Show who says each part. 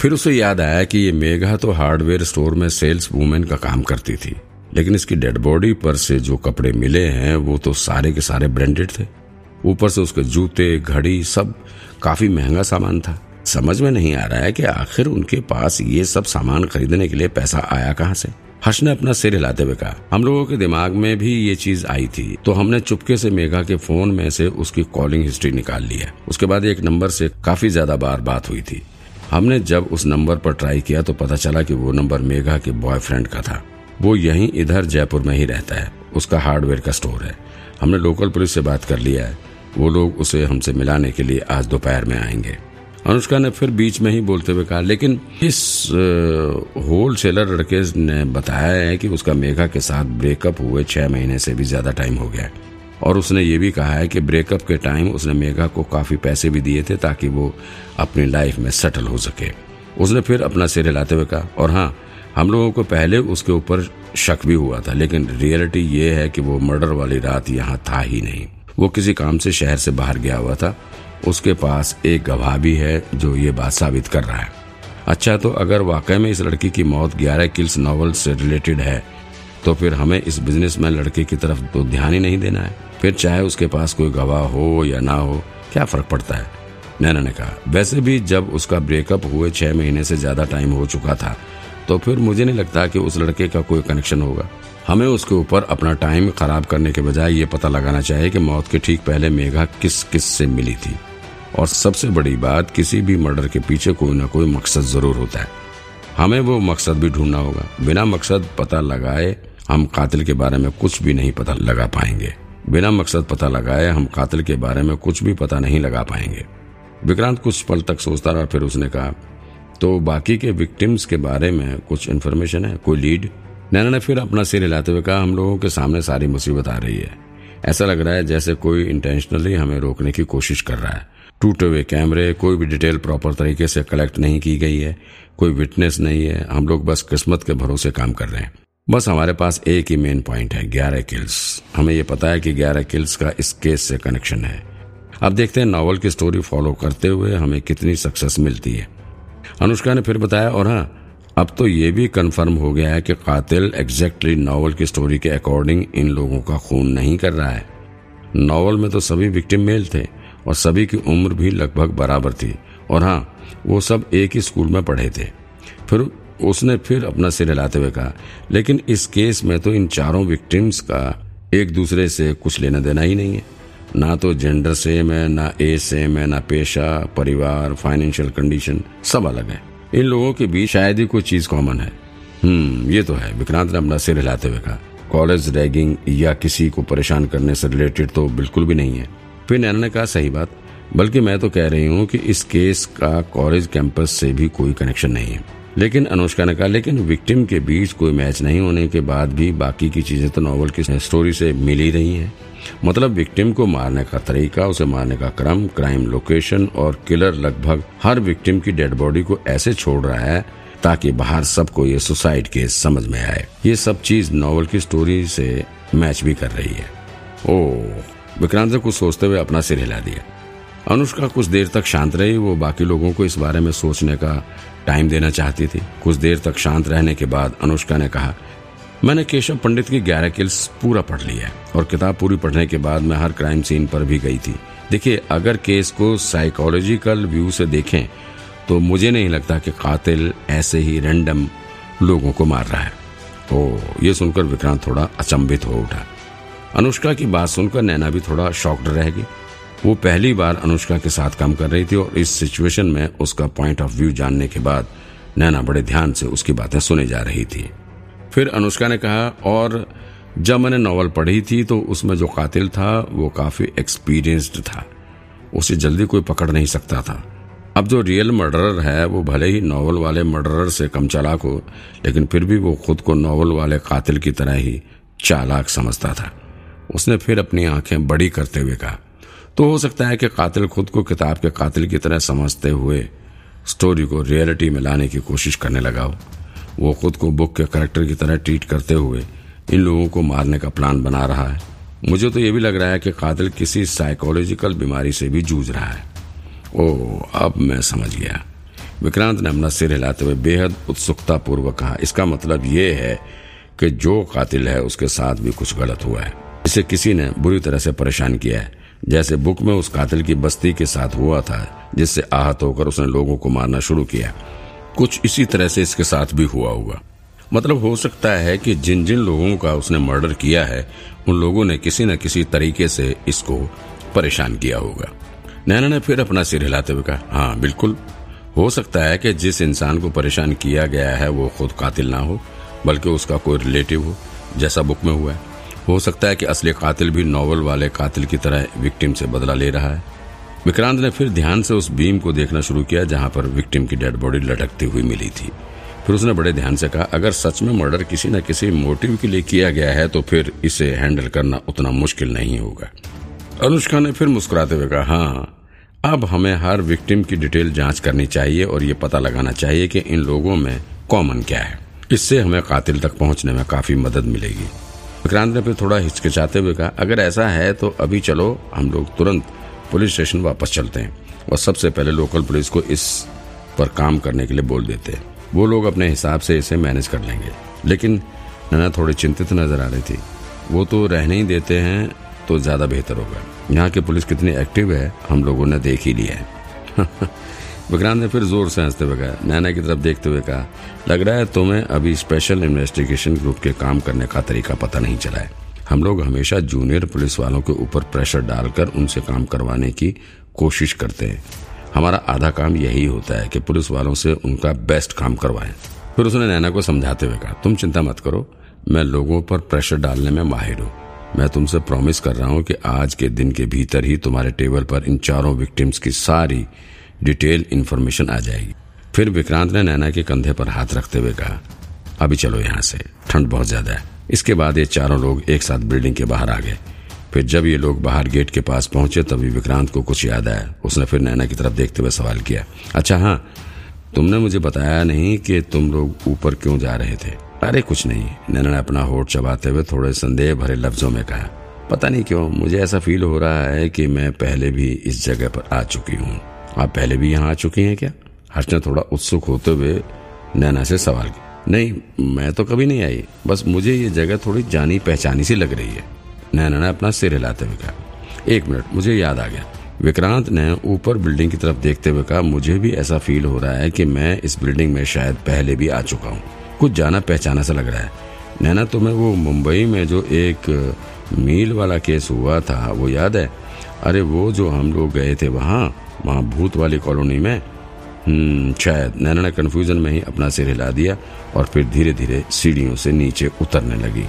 Speaker 1: फिर उसे याद आया कि ये मेघा तो हार्डवेयर स्टोर में सेल्स वूमेन का काम करती थी, लेकिन इसकी डेड बॉडी पर से जो कपड़े मिले हैं, वो तो सारे के सारे ब्रांडेड थे। ऊपर से उसके जूते, घड़ी, सब काफ़ी महँगा सामान था। समझ में नहीं आ रहा है कि आखिर उनके पास ये सब सामान खरीदने के लिए पैसा आया कहाँ से। हर्ष ने अपना सिर हिलाते हुए कहा, हम लोगों के दिमाग में भी ये चीज़ आई थी तो हमने चुपके से मेघा के फ़ोन में से उसकी कॉलिंग हिस्ट्री निकाल लिया उसके बाद एक नंबर से काफ़ी ज़्यादा बार बात हुई थी। हमने जब उस नंबर पर ट्राई किया तो पता चला कि वो नंबर मेघा के बॉयफ्रेंड का था। वो यहीं इधर जयपुर में ही रहता है। उसका हार्डवेयर का स्टोर है। हमने लोकल पुलिस से बात कर लिया है। वो लोग उसे हमसे मिलाने के लिए आज दोपहर में आएँगे। अनुष्का ने फिर बीच में ही बोलते हुए कहा, लेकिन इस होल सेलर लड़के ने बताया है कि उसका मेघा के साथ ब्रेकअप हुए छह महीने से भी ज़्यादा टाइम हो गया और उसने ये भी कहा है कि ब्रेकअप के टाइम उसने मेघा को काफ़ी पैसे भी दिए थे ताकि वो अपनी लाइफ में सेटल हो सके। उसने फिर अपना सिर हिलाते हुए कहा, और हाँ हम लोगों को पहले उसके ऊपर शक भी हुआ था, लेकिन रियलिटी ये है कि वो मर्डर वाली रात यहाँ था ही नहीं। वो किसी काम से शहर से बाहर गया हुआ था। उसके पास एक गवाह भी है जो ये बात साबित कर रहा है। अच्छा तो अगर वाकई में इस लड़की की मौत ग्यारह किल्स नॉवल से रिलेटेड है तो फिर हमें इस बिज़नेस में लड़के की तरफ़ तो ध्यान ही नहीं देना है। फिर चाहे उसके पास कोई गवाह हो या ना हो, क्या फ़र्क पड़ता है? नैना ने कहा, वैसे भी जब उसका ब्रेकअप हुए छह महीने से ज़्यादा टाइम हो चुका था तो फिर मुझे नहीं लगता कि उस लड़के का कोई कनेक्शन होगा। हमें उसके ऊपर अपना टाइम खराब करने के बजाय ये पता लगाना चाहिए कि मौत के ठीक पहले मेघा किस किस से मिली थी। और सबसे बड़ी बात, किसी भी मर्डर के पीछे कोई ना कोई मकसद ज़रूर होता है। हमें वो मकसद भी ढूंढना होगा। बिना मकसद पता लगाए हम कातिल के बारे में कुछ भी नहीं पता लगा पाएँगे। बिना मकसद पता लगाए हम कातिल के बारे में कुछ भी पता नहीं लगा पाएँगे। विक्रांत कुछ पल तक सोचता रहा, फिर उसने कहा तो बाकी के विक्टिम्स के बारे में कुछ इन्फॉर्मेशन है? कोई लीड नैना ने फिर अपना सिर हिलाते हुए कहा, हम लोगों के सामने सारी मुसीबत आ रही है। ऐसा लग रहा है जैसे कोई इंटेंशनली हमें रोकने की कोशिश कर रहा है। टूटे हुए कैमरे, कोई भी डिटेल प्रॉपर तरीके से कलेक्ट नहीं की गई है, कोई विटनेस नहीं है, हम लोग बस किस्मत के भरोसे काम कर रहे हैं। बस हमारे पास एक ही मेन पॉइंट है, ग्यारह किल्स हमें ये पता है कि ग्यारह किल्स का इस केस से कनेक्शन है। अब देखते हैं नॉवल की स्टोरी फॉलो करते हुए हमें कितनी सक्सेस मिलती है। अनुष्का ने फिर बताया, और हाँ अब तो ये भी कंफर्म हो गया है कि कातिल एग्जैक्टली नॉवल की स्टोरी के अकॉर्डिंग इन लोगों का खून नहीं कर रहा है। नॉवल में तो सभी विक्टिम मेल थे। और सभी की उम्र भी लगभग बराबर थी। और हाँ वो सब एक ही स्कूल में पढ़े थे। फिर उसने फिर अपना सिर हिलाते हुए कहा, लेकिन इस केस में तो इन चारों विक्टिम्स का एक दूसरे से कुछ लेना देना ही नहीं है। ना तो जेंडर सेम है, ना एज सेम है, ना पेशा, परिवार, फाइनेंशियल कंडीशन सब अलग है। इन लोगों के बीच शायद ही कोई चीज़ कॉमन है। हम्म ये तो है। विक्रांत ने अपना सिर हिलाते हुए कहा, कॉलेज रैगिंग या किसी को परेशान करने से रिलेटेड तो बिल्कुल भी नहीं है। फिर नैना ने कहा, सही बात। बल्कि मैं तो कह रही हूँ कि इस केस का कॉलेज कैंपस से भी कोई कनेक्शन नहीं है। लेकिन अनुष्का ने कहा, लेकिन विक्टिम के बीच कोई मैच नहीं होने के बाद भी बाकी की चीज़ें तो नॉवल की स्टोरी से मिल ही रही हैं। मतलब विक्टिम को मारने का तरीका, उसे मारने का क्रम क्राइम लोकेशन और किलर लगभग हर विक्टिम की डेड बॉडी को ऐसे छोड़ रहा है ताकि बाहर सबको ये सुसाइड केस समझ में आए। ये सब चीज़ नॉवल की स्टोरी से मैच भी कर रही है। ओ विक्रांत ने कुछ सोचते हुए अपना सिर हिला दिया। अनुष्का कुछ देर तक शांत रही, वो बाकी लोगों को इस बारे में सोचने का टाइम देना चाहती थी। कुछ देर तक शांत रहने के बाद अनुष्का ने कहा, मैंने केशव पंडित की ग्यारह किल्स पूरा पढ़ लिया है और किताब पूरी पढ़ने के बाद मैं हर क्राइम सीन पर भी गई थी। देखिए, अगर केस को साइकोलॉजिकल व्यू से देखें तो मुझे नहीं लगता कि कातिल ऐसे ही रैंडम लोगों को मार रहा है। ओ ये सुनकर विक्रांत थोड़ा अचंभित हो उठा। अनुष्का की बात सुनकर नैना भी थोड़ा शॉक्ड रहेगी वो पहली बार अनुष्का के साथ काम कर रही थी और इस सिचुएशन में उसका पॉइंट ऑफ़ व्यू जानने के बाद नैना बड़े ध्यान से उसकी बातें सुने जा रही थी। फिर अनुष्का ने कहा, और जब मैंने नॉवल पढ़ी थी तो उसमें जो कातिल था वो काफ़ी एक्सपीरियंस्ड था। उसे जल्दी कोई पकड़ नहीं सकता था। अब जो रियल मर्डरर है, वो भले ही नॉवल वाले मर्डरर से कम चालाक हो, लेकिन फिर भी वो खुद को नॉवल वाले कातिल की तरह ही चालाक समझता था। उसने फिर अपनी आँखें बड़ी करते हुए कहा तो हो सकता है कि कातिल खुद को किताब के कातिल की तरह समझते हुए स्टोरी को रियलिटी में लाने की कोशिश करने लगा हो। वो खुद को बुक के करेक्टर की तरह ट्रीट करते हुए इन लोगों को मारने का प्लान बना रहा है। मुझे तो ये भी लग रहा है कि कातिल किसी साइकोलॉजिकल बीमारी से भी जूझ रहा है। ओ, अब मैं समझ गया। विक्रांत ने अपना सिर हिलाते हुए बेहद उत्सुकतापूर्वक कहा, इसका मतलब ये है कि जो कातिल है, उसके साथ भी कुछ गलत हुआ है। इसे किसी ने बुरी तरह से परेशान किया है। जैसे बुक में उस कातिल की बस्ती के साथ हुआ था, जिससे आहत होकर उसने लोगों को मारना शुरू किया। कुछ इसी तरह से इसके साथ भी हुआ होगा। मतलब हो सकता है कि जिन जिन लोगों का उसने मर्डर किया है, उन लोगों ने किसी न किसी तरीके से इसको परेशान किया होगा। नैना ने फिर अपना सिर हिलाते हुए कहा हाँ बिल्कुल। हो सकता है कि जिस इंसान को परेशान किया गया है, वो खुद कातिल ना हो, बल्कि उसका कोई रिलेटिव हो, जैसा बुक में हुआ है। हो सकता है कि असली कातिल भी नॉवल वाले कातिल की तरह विक्टिम से बदला ले रहा है। विक्रांत ने फिर ध्यान से उस बीम को देखना शुरू किया, जहाँ पर विक्टिम की डेड बॉडी लटकती हुई मिली थी। फिर उसने बड़े ध्यान से कहा, अगर सच में मर्डर किसी न किसी मोटिव के लिए किया गया है तो फिर इसे हैंडल करना उतना मुश्किल नहीं होगा। अनुष्का ने फिर मुस्कुराते हुए कहा हाँ अब हमें हर विक्टिम की डिटेल जाँच करनी चाहिए और ये पता लगाना चाहिए कि इन लोगों में कॉमन क्या है। इससे हमें कातिल तक पहुँचने में काफ़ी मदद मिलेगी। विक्रांत ने फिर थोड़ा हिचकिचाते हुए कहा, अगर ऐसा है तो अभी चलो, हम लोग तुरंत पुलिस स्टेशन वापस चलते हैं। और सबसे पहले लोकल पुलिस को इस पर काम करने के लिए बोल देते हैं। वो लोग अपने हिसाब से इसे मैनेज कर लेंगे। लेकिन नैना थोड़ी चिंतित नज़र आ रही थी। वो तो रहने ही देते हैं तो ज़्यादा बेहतर होगा। यहाँ की पुलिस कितनी एक्टिव है, हम लोगों ने देख ही लिया है। विक्रांत ने फिर ज़ोर से हँसते हुए कहा, नैना की तरफ़ देखते हुए कहा, लग रहा है तुम्हें अभी स्पेशल इन्वेस्टिगेशन ग्रुप के काम करने का तरीका पता नहीं चला है। हम लोग हमेशा जूनियर पुलिस वालों के ऊपर प्रेशर डालकर उनसे काम करवाने की कोशिश करते हैं। हमारा आधा काम यही होता है कि पुलिस वालों से उनका बेस्ट काम करवाएँ। फिर उसने नैना को समझाते हुए कहा, तुम चिंता मत करो, मैं लोगों पर प्रेशर डालने में माहिर हूँ। मैं तुमसे प्रॉमिस कर रहा हूँ कि आज के दिन के भीतर ही तुम्हारे टेबल पर इन चारों विक्टिम्स की सारी डिटेल इन्फॉर्मेशन आ जाएगी। फिर विक्रांत ने नैना के कंधे पर हाथ रखते हुए कहा, अभी चलो यहाँ से, ठंड बहुत ज़्यादा है। इसके बाद ये चारों लोग एक साथ बिल्डिंग के बाहर आ गए। फिर जब ये लोग बाहर गेट के पास पहुँचे तभी विक्रांत को कुछ याद आया। उसने फिर नैना की तरफ़ देखते हुए सवाल किया अच्छा हाँ तुमने मुझे बताया नहीं कि तुम लोग ऊपर क्यों जा रहे थे? अरे, कुछ नहीं। नैना ने अपना होठ चबाते हुए थोड़े संदेह भरे लफ्जों में कहा, पता नहीं क्यों, मुझे ऐसा फील हो रहा है कि मैं पहले भी इस जगह पर आ चुकी हूँ। आप पहले भी यहाँ आ चुकी हैं क्या? हर्ष ने थोड़ा उत्सुक होते हुए नैना से सवाल किया। नहीं, मैं तो कभी नहीं आई। बस मुझे ये जगह थोड़ी जानी पहचानी सी लग रही है। नैना ने अपना सिर हिलाते हुए कहा, एक मिनट, मुझे याद आ गया। विक्रांत ने ऊपर बिल्डिंग की तरफ़ देखते हुए कहा, मुझे भी ऐसा फील हो रहा है कि मैं इस बिल्डिंग में शायद पहले भी आ चुका हूँ। कुछ जाना पहचाना सा लग रहा है। नैना, तुम्हें वो मुंबई में जो एक मील वाला केस हुआ था, वो याद है? अरे, वो जो हम लोग गए थे वहाँ वहाँ भूत वाली कॉलोनी में हम्म शायद नैना ने कन्फ्यूज़न में ही अपना सिर हिला दिया और फिर धीरे धीरे सीढ़ियों से नीचे उतरने लगी।